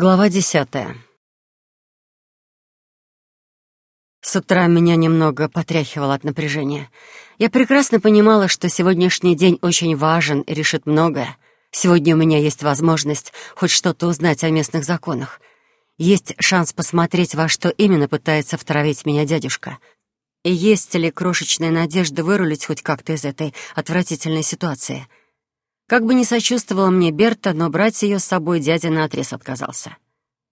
Глава десятая. С утра меня немного потряхивало от напряжения. Я прекрасно понимала, что сегодняшний день очень важен и решит многое. Сегодня у меня есть возможность хоть что-то узнать о местных законах. Есть шанс посмотреть, во что именно пытается втравить меня дядюшка. И есть ли крошечная надежда вырулить хоть как-то из этой отвратительной ситуации — как бы ни сочувствовала мне Берта, но брать ее с собой дядя наотрез отказался.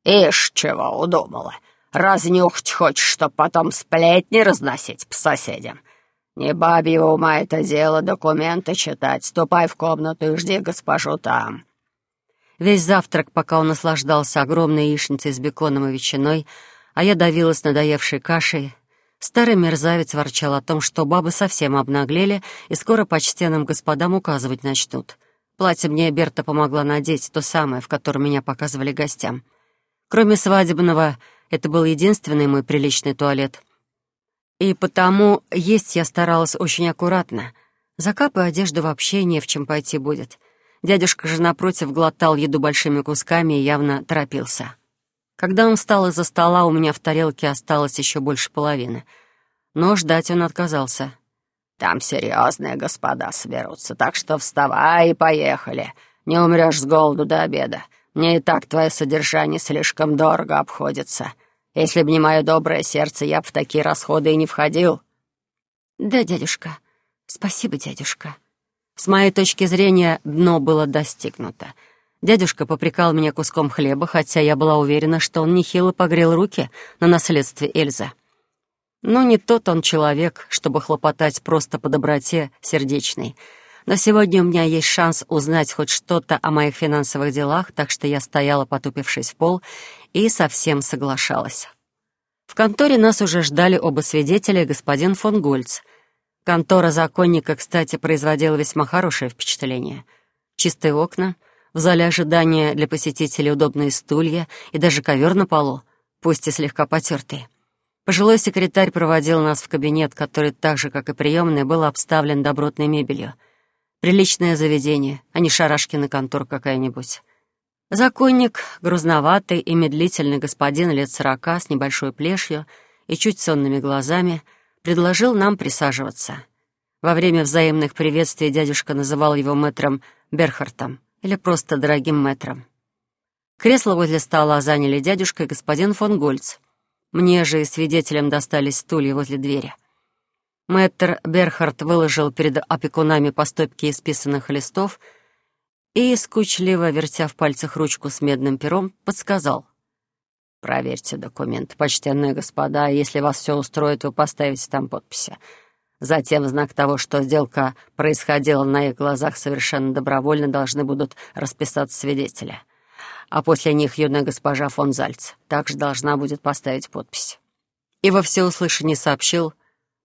«Ишь, чего удумала? Разнюхать хочешь, чтоб потом сплетни разносить по соседям? Не бабьего ума это дело, документы читать. Ступай в комнату и жди госпожу там». Весь завтрак, пока он наслаждался огромной яичницей с беконом и ветчиной, а я давилась надоевшей кашей, старый мерзавец ворчал о том, что бабы совсем обнаглели и скоро почтенным господам указывать начнут — Платье мне Берта помогла надеть, то самое, в котором меня показывали гостям. Кроме свадебного, это был единственный мой приличный туалет. И потому есть я старалась очень аккуратно. Закапы одежды вообще не в чем пойти будет. Дядюшка же, напротив, глотал еду большими кусками и явно торопился. Когда он встал из-за стола, у меня в тарелке осталось еще больше половины. Но ждать он отказался. Там серьезные господа соберутся, так что вставай и поехали. Не умрешь с голоду до обеда. Мне и так твое содержание слишком дорого обходится. Если б не мое доброе сердце, я б в такие расходы и не входил». «Да, дядюшка. Спасибо, дядюшка». С моей точки зрения, дно было достигнуто. Дядюшка попрекал меня куском хлеба, хотя я была уверена, что он нехило погрел руки на наследстве Эльзы. Но не тот он человек, чтобы хлопотать просто по доброте сердечной. Но сегодня у меня есть шанс узнать хоть что-то о моих финансовых делах, так что я стояла, потупившись в пол, и совсем соглашалась. В конторе нас уже ждали оба свидетеля и господин фон Гольц. Контора законника, кстати, производила весьма хорошее впечатление. Чистые окна, в зале ожидания для посетителей удобные стулья и даже ковер на полу, пусть и слегка потертый. Пожилой секретарь проводил нас в кабинет, который так же, как и приемный, был обставлен добротной мебелью. Приличное заведение, а не шарашкина контор какая-нибудь. Законник, грузноватый и медлительный господин лет сорока с небольшой плешью и чуть сонными глазами, предложил нам присаживаться. Во время взаимных приветствий дядюшка называл его мэтром Берхартом или просто дорогим мэтром. Кресло возле стола заняли дядюшка и господин фон Гольц — мне же и свидетелям достались стулья возле двери. Мэттер Берхард выложил перед опекунами по стопке исписанных листов и, скучливо вертя в пальцах ручку с медным пером, подсказал. «Проверьте документ, почтенные господа, если вас все устроит, вы поставите там подписи. Затем, в знак того, что сделка происходила на их глазах совершенно добровольно, должны будут расписаться свидетели а после них юная госпожа фон Зальц также должна будет поставить подпись. И во всеуслышание сообщил,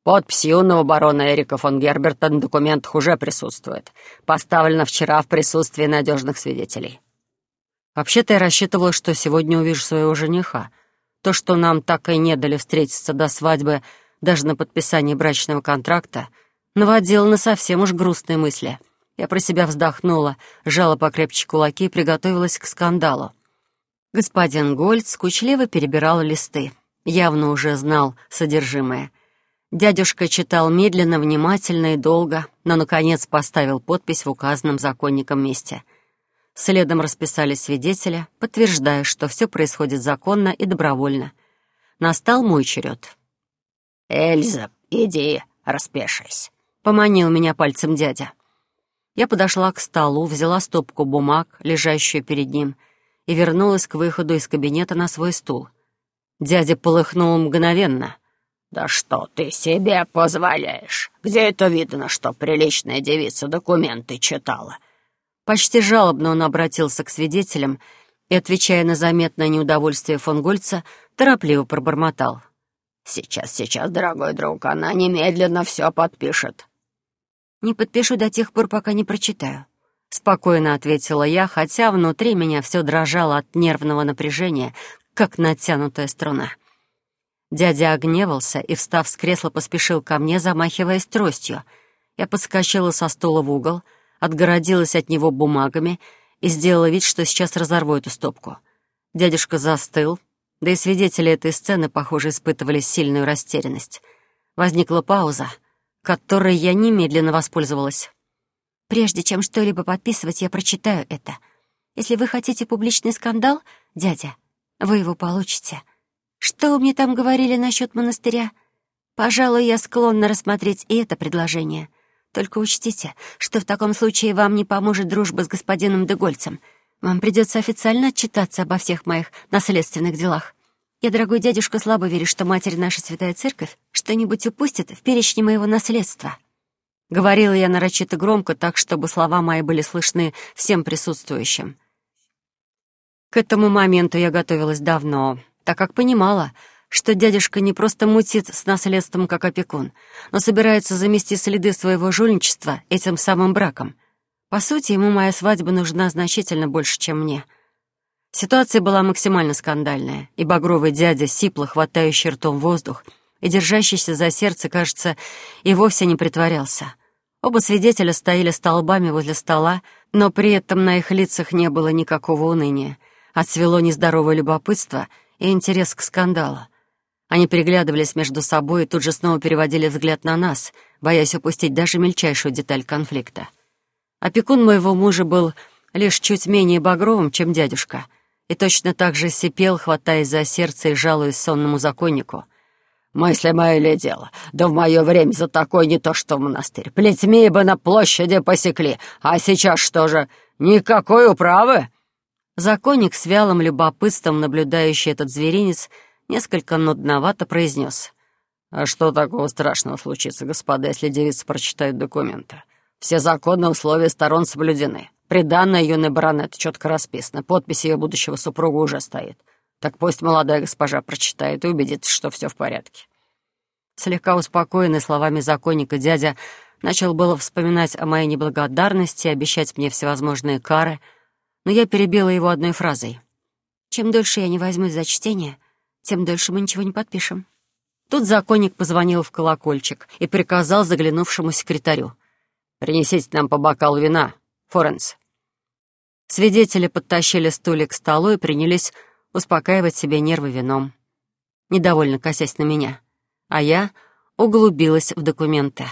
«Подпись юного барона Эрика фон Герберта на документах уже присутствует. Поставлена вчера в присутствии надежных свидетелей». Вообще-то я рассчитывала, что сегодня увижу своего жениха. То, что нам так и не дали встретиться до свадьбы, даже на подписании брачного контракта, наводило на совсем уж грустные мысли — я про себя вздохнула, сжала покрепче кулаки и приготовилась к скандалу. Господин Гольд скучливо перебирал листы. Явно уже знал содержимое. Дядюшка читал медленно, внимательно и долго, но, наконец, поставил подпись в указанном законником месте. Следом расписали свидетеля, подтверждая, что все происходит законно и добровольно. Настал мой черед. «Эльза, иди, распешись», — поманил меня пальцем дядя. Я подошла к столу, взяла стопку бумаг, лежащую перед ним, и вернулась к выходу из кабинета на свой стул. Дядя полыхнул мгновенно. «Да что ты себе позволяешь? Где это видно, что приличная девица документы читала?» Почти жалобно он обратился к свидетелям и, отвечая на заметное неудовольствие фон Гольца, торопливо пробормотал. «Сейчас, сейчас, дорогой друг, она немедленно все подпишет. «Не подпишу до тех пор, пока не прочитаю», — спокойно ответила я, хотя внутри меня все дрожало от нервного напряжения, как натянутая струна. Дядя огневался и, встав с кресла, поспешил ко мне, замахиваясь тростью. Я подскочила со стула в угол, отгородилась от него бумагами и сделала вид, что сейчас разорву эту стопку. Дядюшка застыл, да и свидетели этой сцены, похоже, испытывали сильную растерянность. Возникла пауза, которой я немедленно воспользовалась. «Прежде чем что-либо подписывать, я прочитаю это. Если вы хотите публичный скандал, дядя, вы его получите. Что мне там говорили насчет монастыря? Пожалуй, я склонна рассмотреть и это предложение. Только учтите, что в таком случае вам не поможет дружба с господином Дегольцем. Вам придется официально отчитаться обо всех моих наследственных делах. Я, дорогой дядюшка, слабо верю, что Матерь наша Святая Церковь что-нибудь упустит в перечне моего наследства». Говорила я нарочито громко, так, чтобы слова мои были слышны всем присутствующим. К этому моменту я готовилась давно, так как понимала, что дядюшка не просто мутит с наследством как опекун, но собирается замести следы своего жульничества этим самым браком. По сути, ему моя свадьба нужна значительно больше, чем мне. Ситуация была максимально скандальная, и багровый дядя, сипло хватающий ртом воздух и держащийся за сердце, кажется, и вовсе не притворялся. Оба свидетеля стояли столбами возле стола, но при этом на их лицах не было никакого уныния. Отцвело нездоровое любопытство и интерес к скандалу. Они переглядывались между собой и тут же снова переводили взгляд на нас, боясь упустить даже мельчайшую деталь конфликта. Опекун моего мужа был лишь чуть менее багровым, чем дядюшка, и точно так же сипел, хватаясь за сердце и жалуясь сонному законнику. «Мысли мои ли дело? Да в мое время за такое не то что в монастырь. Плетьми бы на площади посекли, а сейчас что же, никакой управы?» Законник с вялым любопытством, наблюдающий этот зверинец, — несколько нудновато произнес. «А что такого страшного случится, господа, если девица прочитает документы? Все законные условия сторон соблюдены. Приданная юной баронет четко расписана, подпись ее будущего супруга уже стоит. Так пусть молодая госпожа прочитает и убедится, что все в порядке». Слегка успокоенный словами законника дядя начал было вспоминать о моей неблагодарности, обещать мне всевозможные кары, но я перебила его одной фразой. «Чем дольше я не возьмусь за чтение, тем дольше мы ничего не подпишем». Тут законник позвонил в колокольчик и приказал заглянувшему секретарю. «Принесите нам по бокалу вина, Форенс». Свидетели подтащили стулик к столу и принялись успокаивать себе нервы вином, недовольно косясь на меня. А я углубилась в документы.